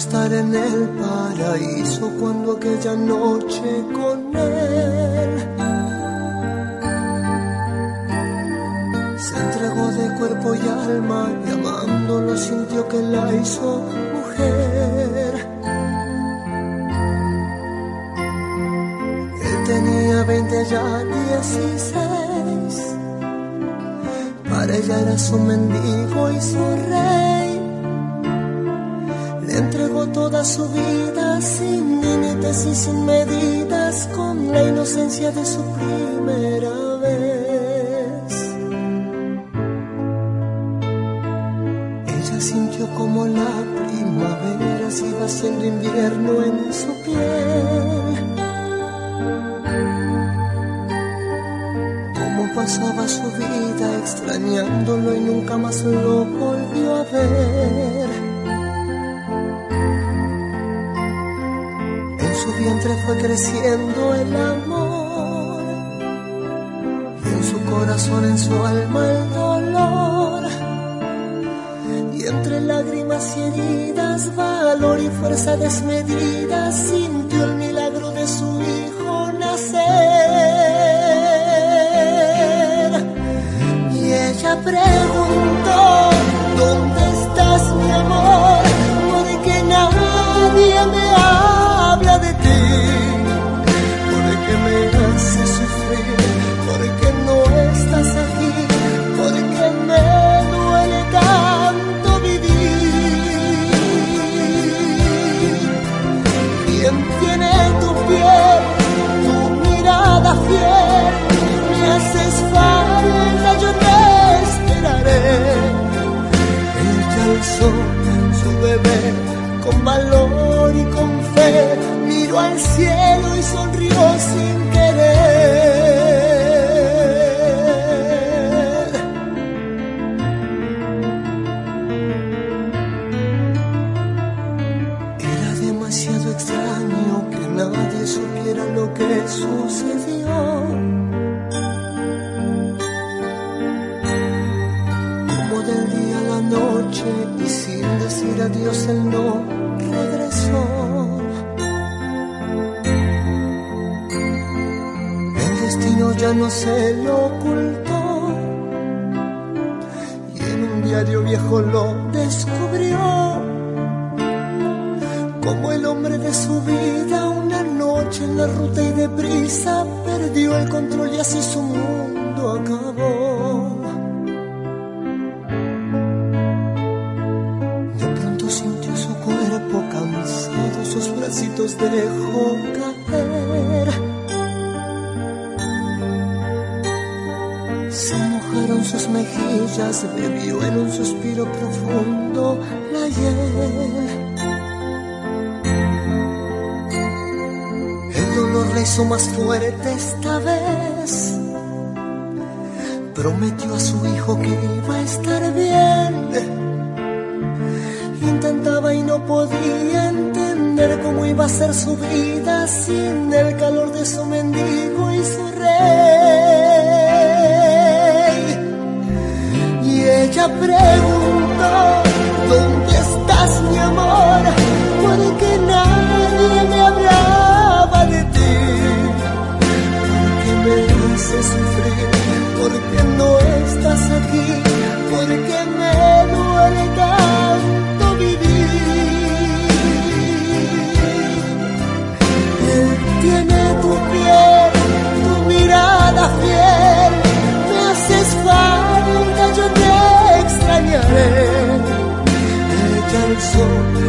estar en el paraíso cuando aquella noche con él se entregó de cuerpo y alma y amándolo sintió que la hizo mujer. Él tenía 20 ya 16. Para ella era su mendigo y su rey toda su vida sin límites y sin medidas, con la inocencia de su primera vez. Ella sintió como la primavera se iba haciendo invierno en su piel. Cómo pasaba su vida extrañándolo y nunca más lo volvió a ver. Vientre fue creciendo el amor y en su corazón, en su alma el dolor. Y entre lágrimas y heridas, valor y fuerza desmedida, sintió el milagro de su hijo nacer. Y ella preguntó, con valor y con fe, miró al cielo y sonrió sin querer. Era demasiado extraño que nadie supiera lo que sucedió. Y sin decir adiós él no regresó. El destino ya no se lo ocultó y en un diario viejo lo descubrió. Como el hombre de su vida una noche en la ruta y deprisa perdió el control y así su mundo acabó. Sus bracitos dejó caer. Se mojaron sus mejillas, bebió en un suspiro profundo la hiel. El dolor le hizo más fuerte esta vez. Prometió a su hijo que iba a estar bien iba a ser su vida sin el calor de su mendigo falta,